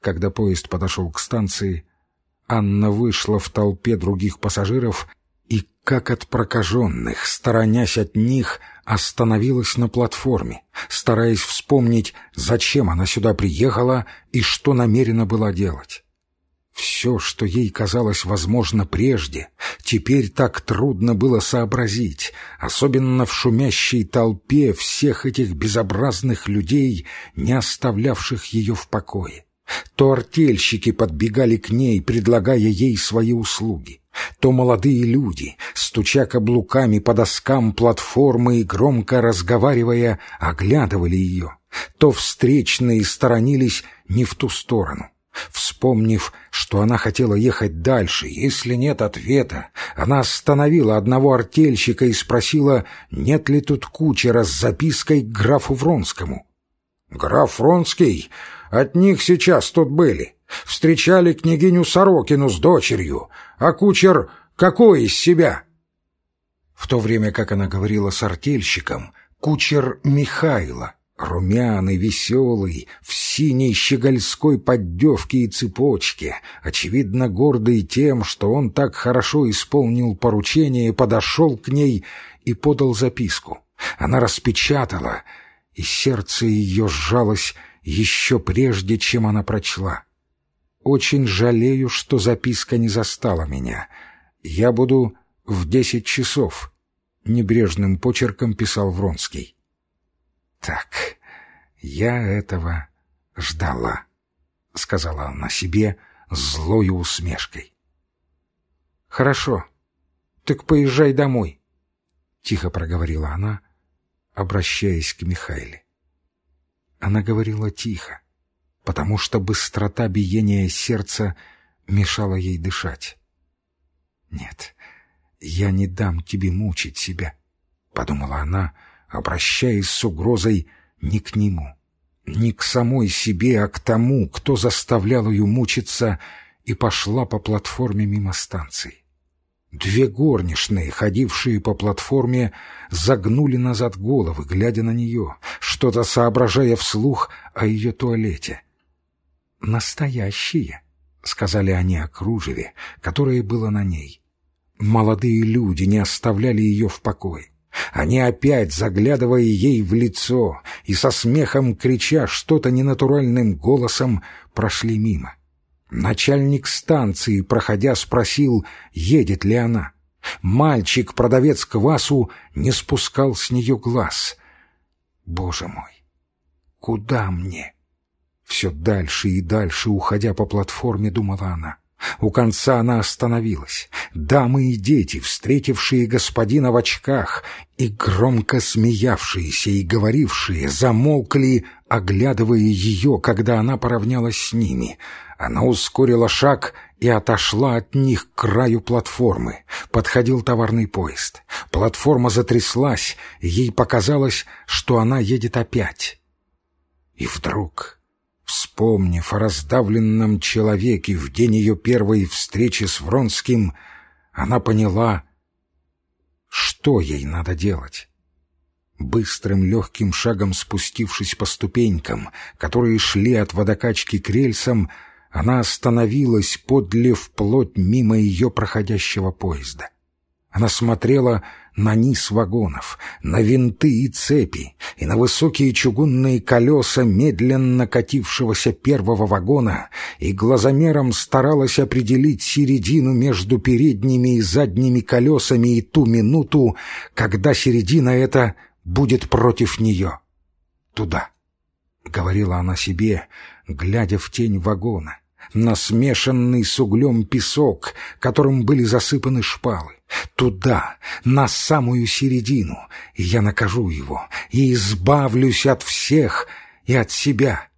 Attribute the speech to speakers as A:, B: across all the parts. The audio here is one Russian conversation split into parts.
A: Когда поезд подошел к станции, Анна вышла в толпе других пассажиров и, как от прокаженных, сторонясь от них, остановилась на платформе, стараясь вспомнить, зачем она сюда приехала и что намерена была делать. Все, что ей казалось возможно прежде, теперь так трудно было сообразить, особенно в шумящей толпе всех этих безобразных людей, не оставлявших ее в покое. То артельщики подбегали к ней, предлагая ей свои услуги, то молодые люди, стуча каблуками по доскам платформы и громко разговаривая, оглядывали ее, то встречные сторонились не в ту сторону. Вспомнив, что она хотела ехать дальше, если нет ответа, она остановила одного артельщика и спросила, нет ли тут кучера с запиской к графу Вронскому. «Граф Вронский? От них сейчас тут были. Встречали княгиню Сорокину с дочерью. А кучер какой из себя?» В то время, как она говорила с артельщиком, кучер Михайла Румяный, веселый, в синей щегольской поддевке и цепочке, очевидно гордый тем, что он так хорошо исполнил поручение, подошел к ней и подал записку. Она распечатала, и сердце ее сжалось еще прежде, чем она прочла. «Очень жалею, что записка не застала меня. Я буду в десять часов», — небрежным почерком писал Вронский. «Так, я этого ждала», — сказала она себе злою усмешкой. «Хорошо, так поезжай домой», — тихо проговорила она, обращаясь к Михаиле. Она говорила тихо, потому что быстрота биения сердца мешала ей дышать. «Нет, я не дам тебе мучить себя», — подумала она, — обращаясь с угрозой не к нему, не к самой себе, а к тому, кто заставлял ее мучиться, и пошла по платформе мимо станции. Две горничные, ходившие по платформе, загнули назад головы, глядя на нее, что-то соображая вслух о ее туалете. «Настоящие», — сказали они о кружеве, которое было на ней. Молодые люди не оставляли ее в покое. Они опять, заглядывая ей в лицо и со смехом крича что-то ненатуральным голосом, прошли мимо. Начальник станции, проходя, спросил, едет ли она. Мальчик, продавец квасу, не спускал с нее глаз. «Боже мой, куда мне?» Все дальше и дальше, уходя по платформе, думала она. У конца она остановилась. Дамы и дети, встретившие господина в очках и громко смеявшиеся и говорившие, замолкли, оглядывая ее, когда она поравнялась с ними. Она ускорила шаг и отошла от них к краю платформы. Подходил товарный поезд. Платформа затряслась, ей показалось, что она едет опять. И вдруг... Вспомнив о раздавленном человеке в день ее первой встречи с Вронским, она поняла, что ей надо делать. Быстрым легким шагом спустившись по ступенькам, которые шли от водокачки к рельсам, она остановилась подле вплоть мимо ее проходящего поезда. Она смотрела на низ вагонов, на винты и цепи и на высокие чугунные колеса медленно катившегося первого вагона и глазомером старалась определить середину между передними и задними колесами и ту минуту, когда середина эта будет против нее. «Туда», — говорила она себе, глядя в тень вагона на смешанный с углем песок, которым были засыпаны шпалы. Туда, на самую середину, я накажу его, и избавлюсь от всех и от себя.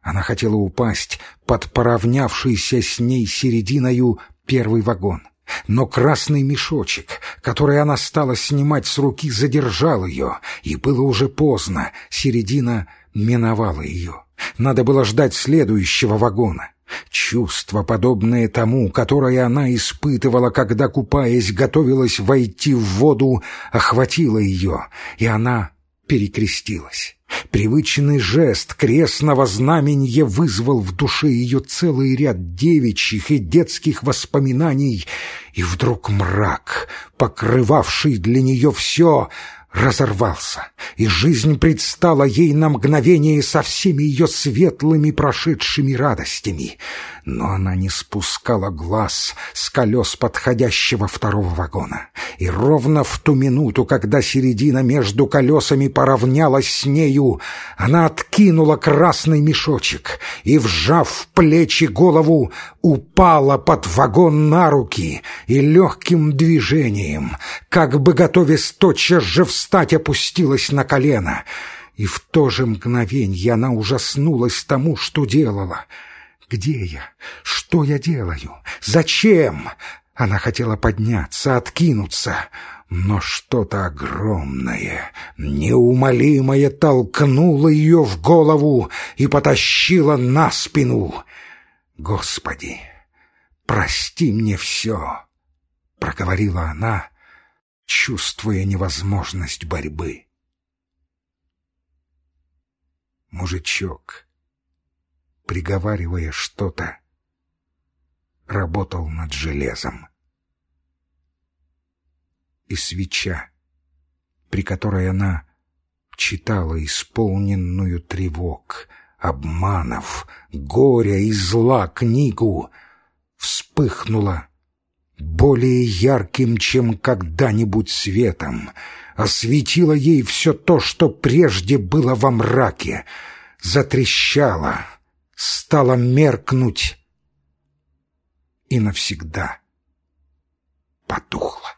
A: Она хотела упасть под поравнявшийся с ней серединою первый вагон. Но красный мешочек, который она стала снимать с руки, задержал ее, и было уже поздно, середина миновала ее. Надо было ждать следующего вагона. Чувство, подобное тому, которое она испытывала, когда, купаясь, готовилась войти в воду, охватило ее, и она перекрестилась. Привычный жест крестного знаменья вызвал в душе ее целый ряд девичьих и детских воспоминаний, и вдруг мрак, покрывавший для нее все, разорвался, и жизнь предстала ей на мгновение со всеми ее светлыми прошедшими радостями. Но она не спускала глаз с колес подходящего второго вагона. И ровно в ту минуту, когда середина между колесами поравнялась с нею, она откинула красный мешочек и, вжав в плечи голову, упала под вагон на руки и легким движением, как бы готовясь тотчас же встать, опустилась на колено. И в то же мгновенье она ужаснулась тому, что делала — где я? Что я делаю? Зачем? Она хотела подняться, откинуться, но что-то огромное, неумолимое толкнуло ее в голову и потащило на спину. «Господи, прости мне все!» — проговорила она, чувствуя невозможность борьбы. Мужичок приговаривая что-то, работал над железом. И свеча, при которой она читала исполненную тревог, обманов, горя и зла книгу, вспыхнула более ярким, чем когда-нибудь светом, осветила ей все то, что прежде было во мраке, затрещала — стала меркнуть и навсегда потухла.